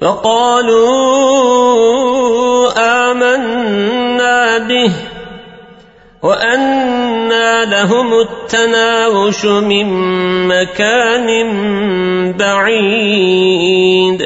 فقالوا آمنا به وأنا لهم التناوش من مكان بعيد.